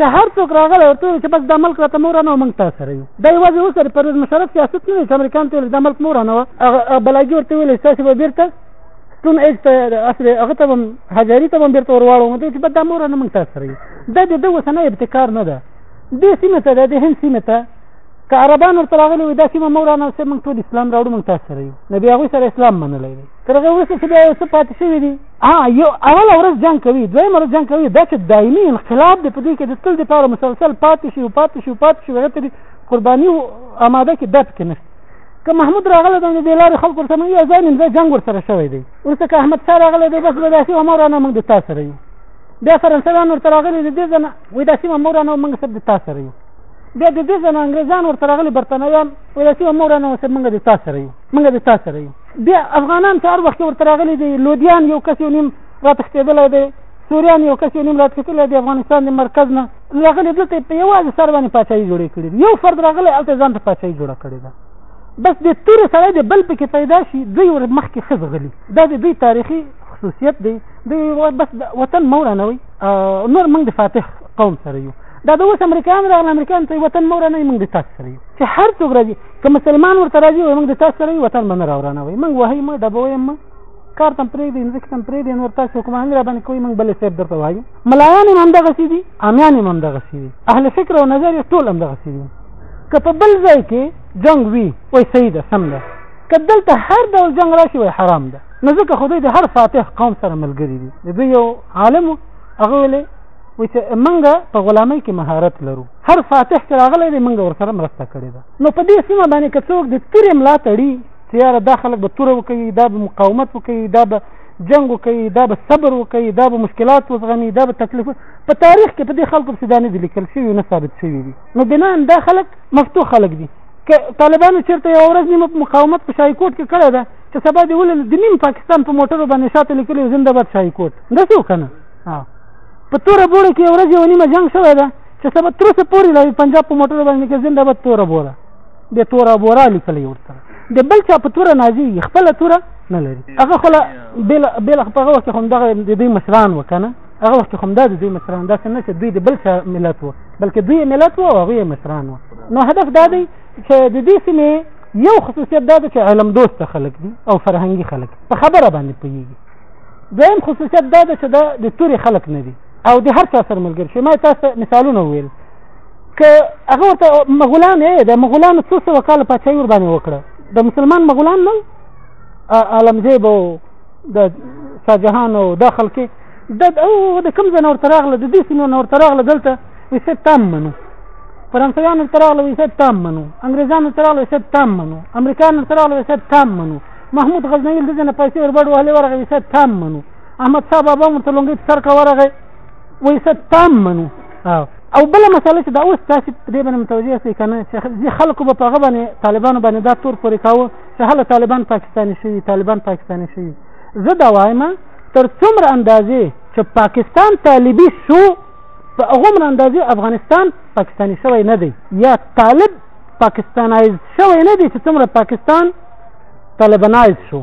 چې هر څوک راغلی ورته چې بس دا ملک راته مورانه او موږ تاسو سره یو دا یوازې اوس سره پرویز مشرف سیاست نه دی چې امریکایان ته ویل دا ملک مورانه وه بلاګي ورته ویل ستاسې به بېرته ستون ایج ته اصل هغه ته هم هزاري ته هم بیرته ورواړوم دوی چې بد مور نه مونږ تاسو سره دا د دوه سنه ابتکار نه ده دې سیمه ته د هند سیمه ته که عربان ورته راغلي وي دا سیمه مور نه سه مونږ ټول اسلام راوړو مونږ تاسو سره یو نو بیا هغوی سره اسلام منلی دی تر هغه وروسته چې بیا یو څه پاتې شوي دي ها یو اوله ورځ جنګ کوي دویمه ورځ جنګ کوي دا چې دایمي انقلاب دی په دې کې د تل دپاره مسلسل پاتې شي او پاتې شي او پاتې شي هغه ته قرباني اماده کې دا پکې نشته که محمود راغلی دی نو بې لارې خلکو ورسره موږ یو ځای نیم ځای جنګ ورسره شوی دی وروسته که احمدشاه راغلی دی بس به داسې وه مه ورانه موږ د تا سره یو بیا فرانسویان ورته راغلي د دې ځنه وایي دا سیمه مه ورانه موږ سب د تا سره یو بیا د دې ځنه انګریزان ورته راغلي برتانویان وایي دا سیمه مه ورانه سب موږ د تا سره یو موږ د تا سره یو بیا افغانان چې هر وخت ورته راغلي دي لودیان یو کس یو نیم راتښتېدلی دی سوریان یو کس یو نیم راتښتېدلی دی افغانستان د مرکز نه نو هغه دلته په یوازې سر باندې پاچاهي جوړې کړې دي یو فرد راغلی هلته ځان ته پاچاهي جوړه کړې ده بس د تورې سره د بل پکې پیدا شي دوی ور مخکې ښه ځغلي دا د دوی تاریخي خصوصیت دی دوی بس وطن مورانه وي نور موږ د فاتح قوم سره یو دا د اوس امریکایان راغله امریکایان ته وطن مورانه وي موږ د تاسو سره یو چې هر څوک راځي که مسلمان ورته راځي وایي موږ د تاسو سره یو وطن به نه راورانه وي موږ وهي مه ډبوي مه کار تم پرېږدي ځکه تم پرېږدي نور تاسو کومه هم راباندې کوئ موږ بلې صاحب درته وایو ملایان یې همدغسې دي امیان یې همدغسې دي اهل فکر او نظر یې ټول همدغسې دي که په بل ځای کې جنګ وي وایي صحیح ده سم ده که دلته هر ډول جنګ را شي وایي حرام ده نو ځکه خو دوی د هر فاتح قوم سره ملګري دي د دوی یو عالم هغه ویلې وایي چې موږ په غلامۍ کې مهارت لرو هر فاتح چې راغلی دی موږ ورسره مرسته کړې ده نو په دې سیمه باندې که څوک د تیرې ملا تړي چې یاره دا خلک به توره وکوي دا به مقاومت وکوي دا به جنګ وکوي دا به صبر وکوي دا به مشکلات وزغمي دا به تکلیف په تاریخ کې په دې خلکو پسې دا نه دي لیکل شوي نه ثابت شوي دي نو بنا دا خلک مفتو خلک دي که طالبانو چېرته یوه ورځ نیمه مقاومت په شایکوټ کې کړی ده چې سبا دې ولې د نیم پاکستان په موټرو باندې شاته لیکلي زنده باد شایکوټ داسې وکنه په توره بوړه کې یو ورځ یو نیمه جنګ شوی ده چې سبا تر اوسه پورې د پنجاب په موټرو باندې کې زنده باد توره بوړه د تورا بورا لیکلی ورسره د بل چا په توره نازېږي خپله توره نه لري هغه خو بېله په هغه وخت کې همدغه د دوی مشران وو که نه هغه وخت کې همدا د دوی مشران داسې نه چې دوی د بل چا ملت وو بلکې دوی یې ملت وو او هغوی یې مشران وو نو هدف دا دی چې د دې سیمې یو خصوصیت دا دی چې علم دوسته خلک دي او فرهنګي خلک په خبره باندې پوهېږي دویم خصوصیت دا دی چې دا د تورې خلک نه دي او د هر چا سره ملګري شي ما تاسو مثالونه وویل که هغه ورته مغولان یې د مغولانو څو سوه کاله پاچاهي ورباندې وکړه د مسلمان مغولان نه عالمزیب او د شاهجهان او دا خلکې د د کوم ځای نه ورته راغله د دې سیمې نه ورته راغله دلته وایي صاحب تام منو فرانسویان ورته راغله وایي صاحب تام منو انګریزان ورته راغله وایي صاحب تام منو امریکایان ورته راغله وایي صاحب تام منو محمود غزنوي دلته نه پیسې ورباړ وهلې ورغی وایي صاحب تام منو احمد شاه بابا هم ورته لونګۍ په سر که ورغی وایي صاحب تام منو او بل مسله چې دا اوس تاسو دې باندې متوجه یاست کنه چې خلکو په هغه باندې طالبانو باندې دا تور پورې کاوه چې هله طالبان پاکستاني شوي طالبان پاکستاني شوي زه دا وایم تر څومره اندازې چې پاکستان طالبي شو په هغومره اندازې افغانستان پاکستاني شوی نه دی یا طالب پاکستانایز شوی نه دی چې څومره پاکستان طالبانایز شو